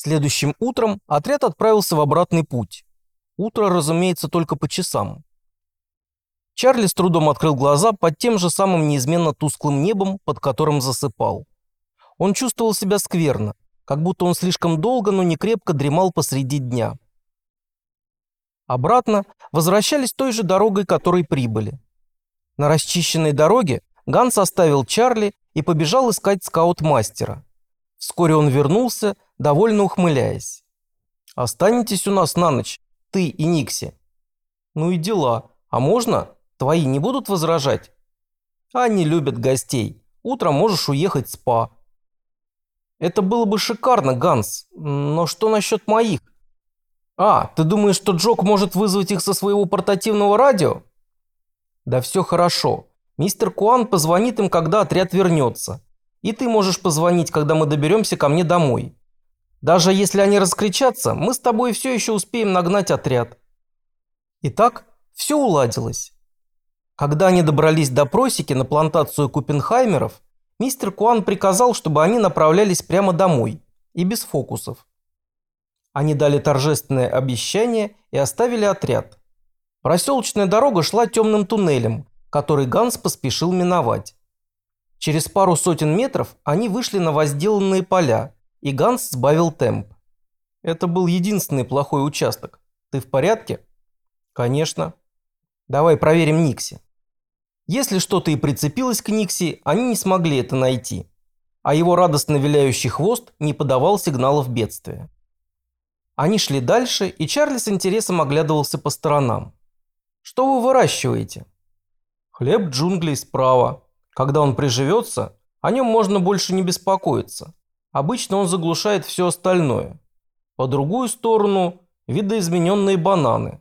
Следующим утром отряд отправился в обратный путь. Утро, разумеется, только по часам. Чарли с трудом открыл глаза под тем же самым неизменно тусклым небом, под которым засыпал. Он чувствовал себя скверно, как будто он слишком долго, но не крепко дремал посреди дня. Обратно возвращались той же дорогой, которой прибыли. На расчищенной дороге Ганс оставил Чарли и побежал искать скаут-мастера. Вскоре он вернулся, довольно ухмыляясь. «Останетесь у нас на ночь, ты и Никси». «Ну и дела. А можно? Твои не будут возражать?» «Они любят гостей. Утром можешь уехать в спа». «Это было бы шикарно, Ганс. Но что насчет моих?» «А, ты думаешь, что Джок может вызвать их со своего портативного радио?» «Да все хорошо. Мистер Куан позвонит им, когда отряд вернется. И ты можешь позвонить, когда мы доберемся ко мне домой. Даже если они раскричатся, мы с тобой все еще успеем нагнать отряд. Итак, все уладилось. Когда они добрались до просеки на плантацию Купенхаймеров, мистер Куан приказал, чтобы они направлялись прямо домой и без фокусов. Они дали торжественное обещание и оставили отряд. Проселочная дорога шла темным туннелем, который Ганс поспешил миновать. Через пару сотен метров они вышли на возделанные поля, и Ганс сбавил темп. Это был единственный плохой участок. Ты в порядке? Конечно. Давай проверим Никси. Если что-то и прицепилось к Никси, они не смогли это найти. А его радостно виляющий хвост не подавал сигналов бедствия. Они шли дальше, и Чарли с интересом оглядывался по сторонам. «Что вы выращиваете?» «Хлеб джунглей справа», когда он приживется, о нем можно больше не беспокоиться. Обычно он заглушает все остальное. По другую сторону – видоизмененные бананы.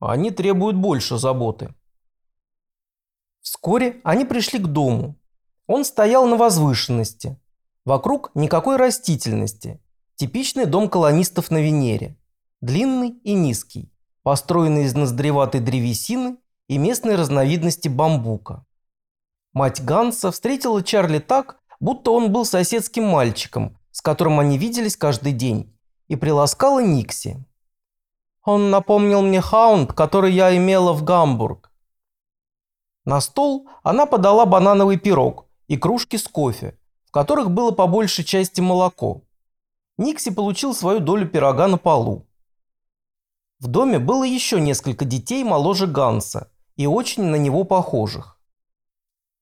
Они требуют больше заботы. Вскоре они пришли к дому. Он стоял на возвышенности. Вокруг никакой растительности. Типичный дом колонистов на Венере. Длинный и низкий, построенный из ноздреватой древесины и местной разновидности бамбука. Мать Ганса встретила Чарли так, будто он был соседским мальчиком, с которым они виделись каждый день, и приласкала Никси. Он напомнил мне хаунд, который я имела в Гамбург. На стол она подала банановый пирог и кружки с кофе, в которых было по большей части молоко. Никси получил свою долю пирога на полу. В доме было еще несколько детей моложе Ганса и очень на него похожих.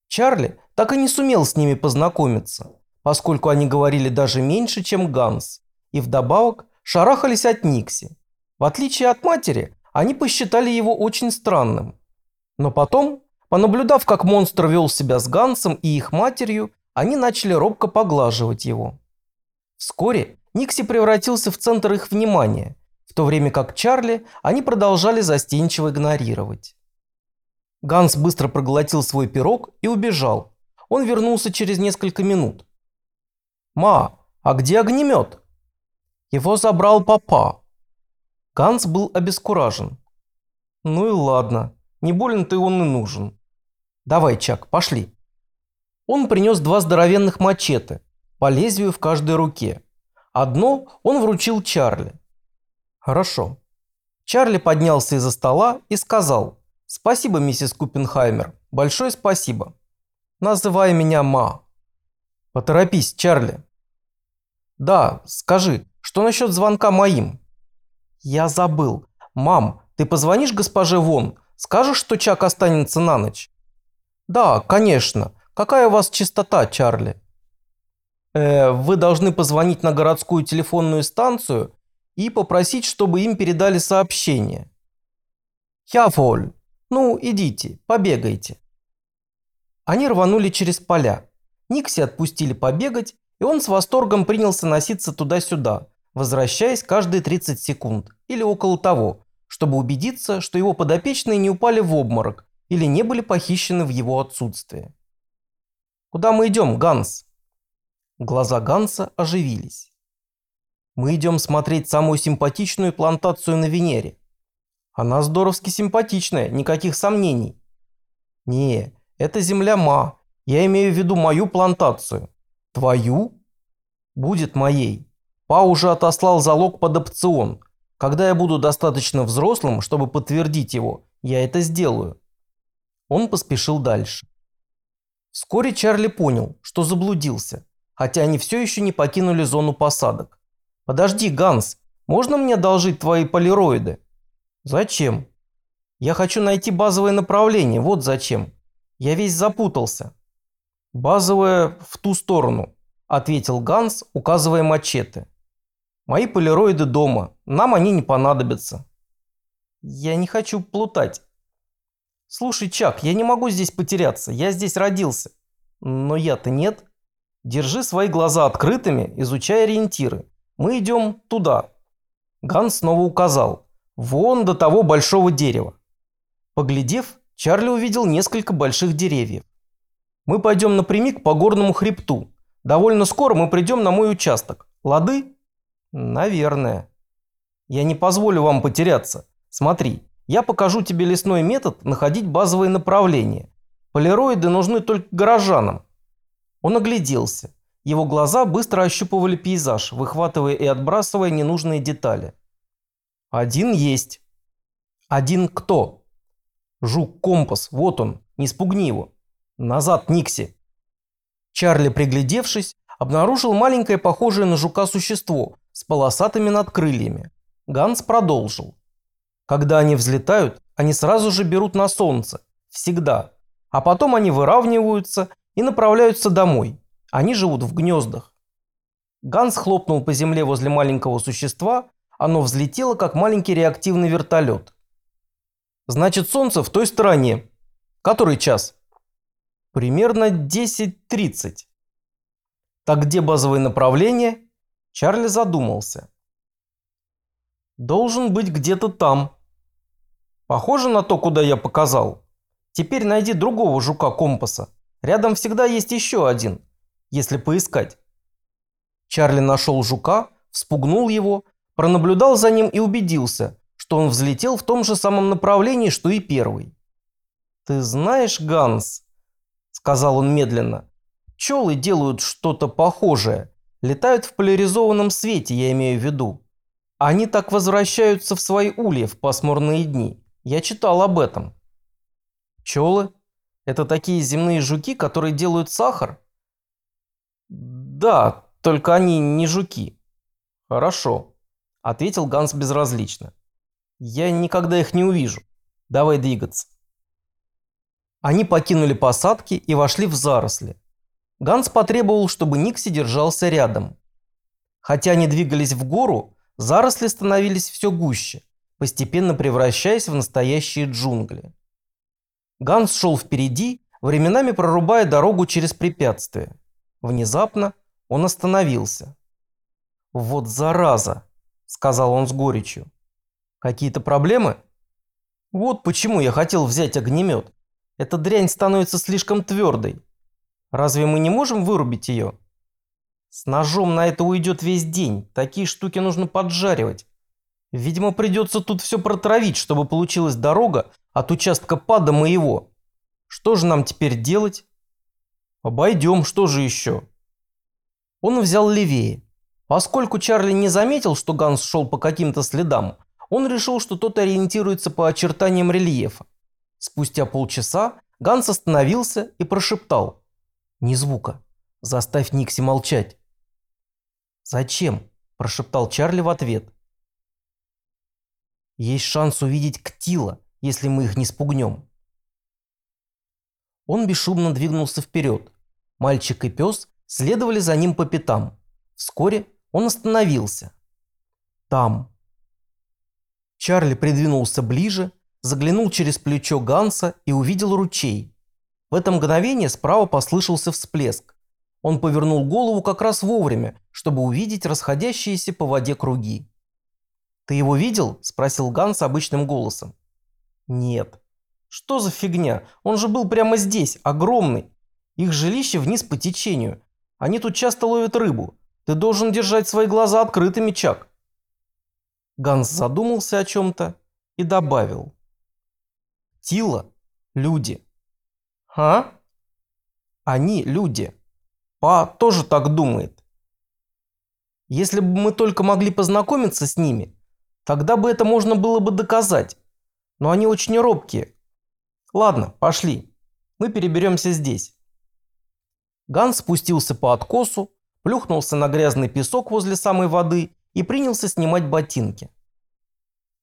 Чарли так и не сумел с ними познакомиться, поскольку они говорили даже меньше, чем Ганс, и вдобавок шарахались от Никси. В отличие от матери, они посчитали его очень странным. Но потом, понаблюдав, как монстр вел себя с Гансом и их матерью, они начали робко поглаживать его. Вскоре Никси превратился в центр их внимания, в то время как Чарли они продолжали застенчиво игнорировать. Ганс быстро проглотил свой пирог и убежал. Он вернулся через несколько минут. «Ма, а где огнемет?» «Его забрал папа». Ганс был обескуражен. «Ну и ладно, не болен ты он и нужен. Давай, Чак, пошли». Он принес два здоровенных мачете, по лезвию в каждой руке. Одно он вручил Чарли. «Хорошо». Чарли поднялся из-за стола и сказал – Спасибо, миссис Купенхаймер. Большое спасибо. Называй меня Ма. Поторопись, Чарли. Да, скажи, что насчет звонка моим? Я забыл. Мам, ты позвонишь госпоже Вон? Скажешь, что Чак останется на ночь? Да, конечно. Какая у вас частота, Чарли? Э, вы должны позвонить на городскую телефонную станцию и попросить, чтобы им передали сообщение. Я воль. Ну, идите, побегайте. Они рванули через поля. Никси отпустили побегать, и он с восторгом принялся носиться туда-сюда, возвращаясь каждые 30 секунд или около того, чтобы убедиться, что его подопечные не упали в обморок или не были похищены в его отсутствие. «Куда мы идем, Ганс?» Глаза Ганса оживились. «Мы идем смотреть самую симпатичную плантацию на Венере. Она здоровски симпатичная, никаких сомнений. Не, это земля Ма. Я имею в виду мою плантацию. Твою? Будет моей. Па уже отослал залог под опцион. Когда я буду достаточно взрослым, чтобы подтвердить его, я это сделаю. Он поспешил дальше. Вскоре Чарли понял, что заблудился, хотя они все еще не покинули зону посадок. «Подожди, Ганс, можно мне одолжить твои полироиды?» «Зачем?» «Я хочу найти базовое направление, вот зачем. Я весь запутался». «Базовое в ту сторону», – ответил Ганс, указывая мачете. «Мои полироиды дома, нам они не понадобятся». «Я не хочу плутать». «Слушай, Чак, я не могу здесь потеряться, я здесь родился». «Но я-то нет». «Держи свои глаза открытыми, изучай ориентиры. Мы идем туда». Ганс снова указал. «Вон до того большого дерева». Поглядев, Чарли увидел несколько больших деревьев. «Мы пойдем напрямик по горному хребту. Довольно скоро мы придем на мой участок. Лады?» «Наверное». «Я не позволю вам потеряться. Смотри, я покажу тебе лесной метод находить базовые направления. Полироиды нужны только горожанам». Он огляделся. Его глаза быстро ощупывали пейзаж, выхватывая и отбрасывая ненужные детали. «Один есть». «Один кто?» «Жук-компас, вот он, не спугни его». «Назад, Никси!» Чарли, приглядевшись, обнаружил маленькое похожее на жука существо с полосатыми надкрыльями. Ганс продолжил. Когда они взлетают, они сразу же берут на солнце. Всегда. А потом они выравниваются и направляются домой. Они живут в гнездах. Ганс хлопнул по земле возле маленького существа, оно взлетело, как маленький реактивный вертолет. Значит, солнце в той стороне. Который час? Примерно 10.30. Так где базовое направление? Чарли задумался. Должен быть где-то там. Похоже на то, куда я показал. Теперь найди другого жука-компаса. Рядом всегда есть еще один, если поискать. Чарли нашел жука, вспугнул его, пронаблюдал за ним и убедился, что он взлетел в том же самом направлении, что и первый. «Ты знаешь, Ганс», – сказал он медленно, – «пчелы делают что-то похожее, летают в поляризованном свете, я имею в виду. Они так возвращаются в свои улья в пасмурные дни. Я читал об этом». «Пчелы? Это такие земные жуки, которые делают сахар?» «Да, только они не жуки». «Хорошо», – ответил Ганс безразлично. Я никогда их не увижу. Давай двигаться. Они покинули посадки и вошли в заросли. Ганс потребовал, чтобы Никси держался рядом. Хотя они двигались в гору, заросли становились все гуще, постепенно превращаясь в настоящие джунгли. Ганс шел впереди, временами прорубая дорогу через препятствия. Внезапно он остановился. «Вот зараза!» – сказал он с горечью. Какие-то проблемы? Вот почему я хотел взять огнемет. Эта дрянь становится слишком твердой. Разве мы не можем вырубить ее? С ножом на это уйдет весь день. Такие штуки нужно поджаривать. Видимо, придется тут все протравить, чтобы получилась дорога от участка пада моего. Что же нам теперь делать? Обойдем, что же еще? Он взял левее. Поскольку Чарли не заметил, что Ганс шел по каким-то следам, он решил, что тот ориентируется по очертаниям рельефа. Спустя полчаса Ганс остановился и прошептал. «Ни звука. Заставь Никси молчать». «Зачем?» – прошептал Чарли в ответ. «Есть шанс увидеть Ктила, если мы их не спугнем». Он бесшумно двинулся вперед. Мальчик и пес следовали за ним по пятам. Вскоре он остановился. Там, Чарли придвинулся ближе, заглянул через плечо Ганса и увидел ручей. В это мгновение справа послышался всплеск. Он повернул голову как раз вовремя, чтобы увидеть расходящиеся по воде круги. «Ты его видел?» – спросил Ганс обычным голосом. «Нет». «Что за фигня? Он же был прямо здесь, огромный. Их жилище вниз по течению. Они тут часто ловят рыбу. Ты должен держать свои глаза открытыми, Чак». Ганс задумался о чем-то и добавил. Тила – люди. А? Они люди. Па тоже так думает. Если бы мы только могли познакомиться с ними, тогда бы это можно было бы доказать. Но они очень робкие. Ладно, пошли. Мы переберемся здесь. Ганс спустился по откосу, плюхнулся на грязный песок возле самой воды и принялся снимать ботинки.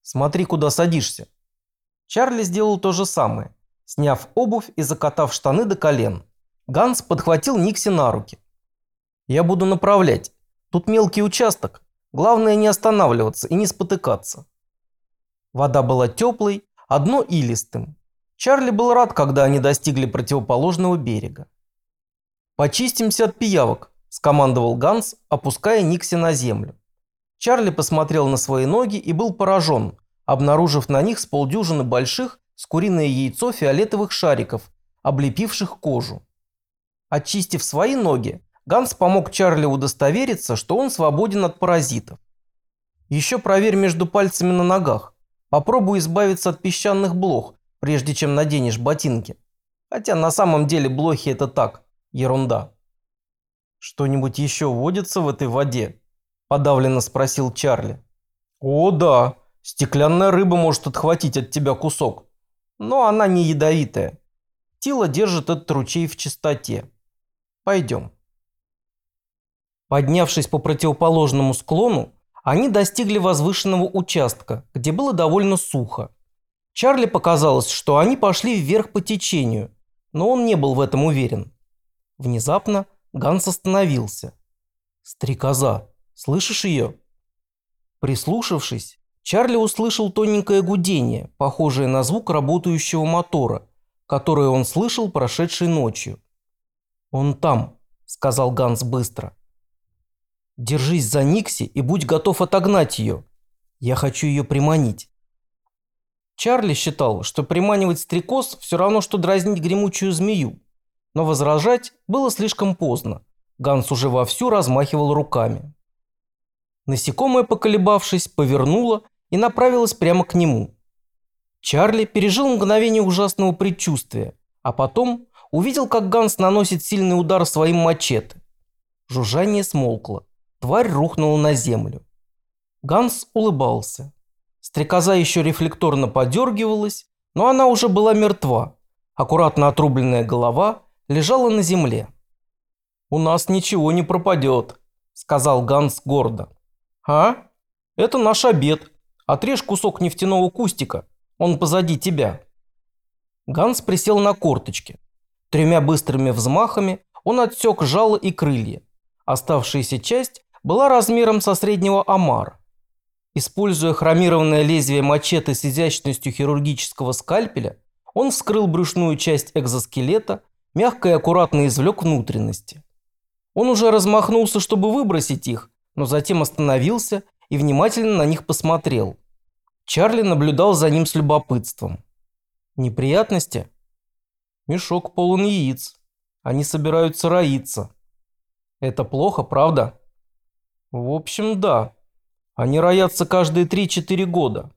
«Смотри, куда садишься». Чарли сделал то же самое, сняв обувь и закатав штаны до колен. Ганс подхватил Никси на руки. «Я буду направлять. Тут мелкий участок. Главное не останавливаться и не спотыкаться». Вода была теплой, а дно илистым. Чарли был рад, когда они достигли противоположного берега. «Почистимся от пиявок», – скомандовал Ганс, опуская Никси на землю. Чарли посмотрел на свои ноги и был поражен, обнаружив на них с полдюжины больших с куриное яйцо фиолетовых шариков, облепивших кожу. Очистив свои ноги, Ганс помог Чарли удостовериться, что он свободен от паразитов. Еще проверь между пальцами на ногах. Попробуй избавиться от песчаных блох, прежде чем наденешь ботинки. Хотя на самом деле блохи это так, ерунда. Что-нибудь еще водится в этой воде? Подавленно спросил Чарли. О да, стеклянная рыба может отхватить от тебя кусок. Но она не ядовитая. Тила держит этот ручей в чистоте. Пойдем. Поднявшись по противоположному склону, они достигли возвышенного участка, где было довольно сухо. Чарли показалось, что они пошли вверх по течению, но он не был в этом уверен. Внезапно Ганс остановился. «Стрекоза, слышишь ее?» Прислушавшись, Чарли услышал тоненькое гудение, похожее на звук работающего мотора, которое он слышал прошедшей ночью. «Он там», – сказал Ганс быстро. «Держись за Никси и будь готов отогнать ее. Я хочу ее приманить». Чарли считал, что приманивать стрекоз все равно, что дразнить гремучую змею. Но возражать было слишком поздно. Ганс уже вовсю размахивал руками. Насекомое, поколебавшись, повернуло и направилось прямо к нему. Чарли пережил мгновение ужасного предчувствия, а потом увидел, как Ганс наносит сильный удар своим мачете. Жужжание смолкло. Тварь рухнула на землю. Ганс улыбался. Стрекоза еще рефлекторно подергивалась, но она уже была мертва. Аккуратно отрубленная голова лежала на земле. «У нас ничего не пропадет», – сказал Ганс гордо. «А? Это наш обед. Отрежь кусок нефтяного кустика. Он позади тебя». Ганс присел на корточки. Тремя быстрыми взмахами он отсек жало и крылья. Оставшаяся часть была размером со среднего омара. Используя хромированное лезвие мачете с изящностью хирургического скальпеля, он вскрыл брюшную часть экзоскелета, мягко и аккуратно извлек внутренности. Он уже размахнулся, чтобы выбросить их, но затем остановился и внимательно на них посмотрел. Чарли наблюдал за ним с любопытством. Неприятности? Мешок полон яиц. Они собираются роиться. Это плохо, правда? В общем, да. Они роятся каждые 3-4 года.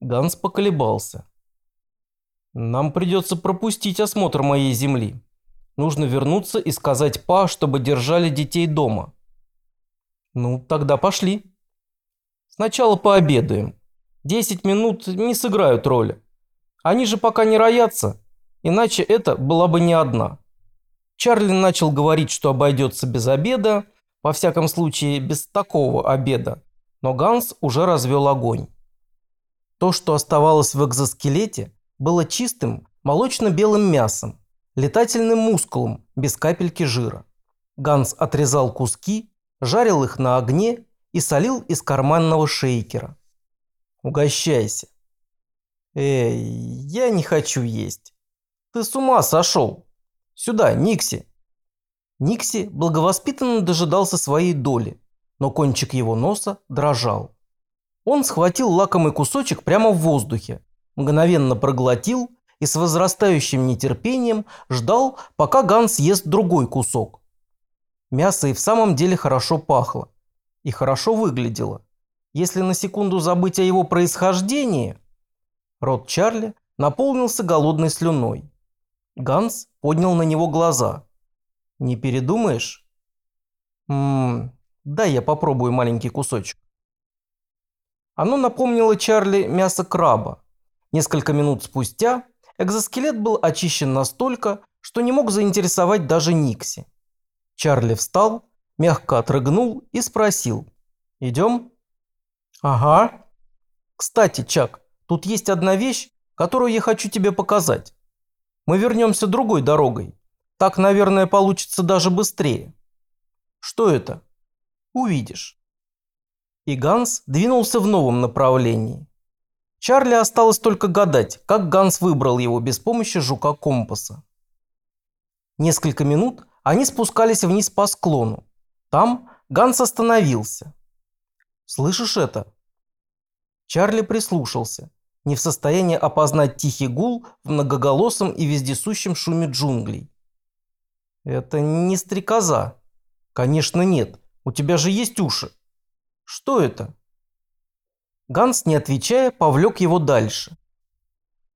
Ганс поколебался. Нам придется пропустить осмотр моей земли. Нужно вернуться и сказать Па, чтобы держали детей дома. Ну, тогда пошли. Сначала пообедаем. 10 минут не сыграют роли. Они же пока не роятся, иначе это была бы не одна. Чарли начал говорить, что обойдется без обеда, во всяком случае без такого обеда, но Ганс уже развел огонь. То, что оставалось в экзоскелете, было чистым молочно-белым мясом, летательным мускулом без капельки жира. Ганс отрезал куски, жарил их на огне и солил из карманного шейкера. «Угощайся». «Эй, я не хочу есть. Ты с ума сошел. Сюда, Никси». Никси благовоспитанно дожидался своей доли, но кончик его носа дрожал. Он схватил лакомый кусочек прямо в воздухе, мгновенно проглотил и с возрастающим нетерпением ждал, пока Ганс ест другой кусок. Мясо и в самом деле хорошо пахло. И хорошо выглядело. Если на секунду забыть о его происхождении... Рот Чарли наполнился голодной слюной. Ганс поднял на него глаза. «Не передумаешь?» «Ммм, Дай я попробую маленький кусочек. Оно напомнило Чарли мясо краба. Несколько минут спустя экзоскелет был очищен настолько, что не мог заинтересовать даже Никси. Чарли встал, мягко отрыгнул и спросил. «Идем?» «Ага». «Кстати, Чак, тут есть одна вещь, которую я хочу тебе показать. Мы вернемся другой дорогой. Так, наверное, получится даже быстрее». «Что это?» «Увидишь». И Ганс двинулся в новом направлении. Чарли осталось только гадать, как Ганс выбрал его без помощи жука-компаса. Несколько минут они спускались вниз по склону. Там Ганс остановился. «Слышишь это?» Чарли прислушался, не в состоянии опознать тихий гул в многоголосом и вездесущем шуме джунглей. «Это не стрекоза». «Конечно нет. У тебя же есть уши». «Что это?» Ганс, не отвечая, повлек его дальше.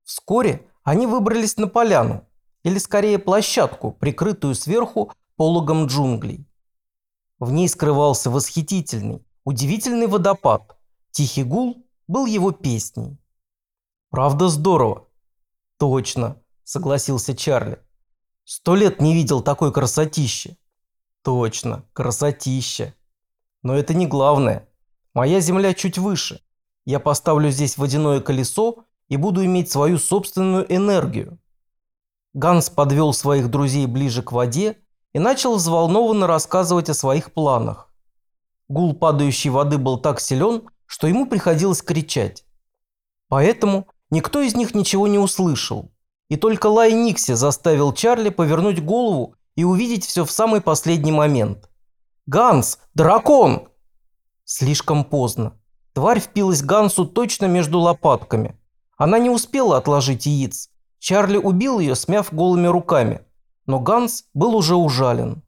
Вскоре они выбрались на поляну, или скорее площадку, прикрытую сверху пологом джунглей. В ней скрывался восхитительный, удивительный водопад. Тихий гул был его песней. «Правда здорово?» «Точно», – согласился Чарли. «Сто лет не видел такой красотищи». «Точно, красотища. Но это не главное. Моя земля чуть выше. Я поставлю здесь водяное колесо и буду иметь свою собственную энергию». Ганс подвел своих друзей ближе к воде и начал взволнованно рассказывать о своих планах. Гул падающей воды был так силен, что ему приходилось кричать. Поэтому никто из них ничего не услышал. И только Лай Никси заставил Чарли повернуть голову и увидеть все в самый последний момент. «Ганс! Дракон!» Слишком поздно. Тварь впилась Гансу точно между лопатками. Она не успела отложить яиц. Чарли убил ее, смяв голыми руками но Ганс был уже ужален.